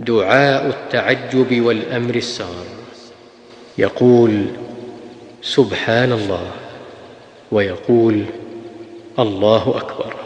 دعاء التعجب والأمر السار. يقول سبحان الله ويقول الله أكبر.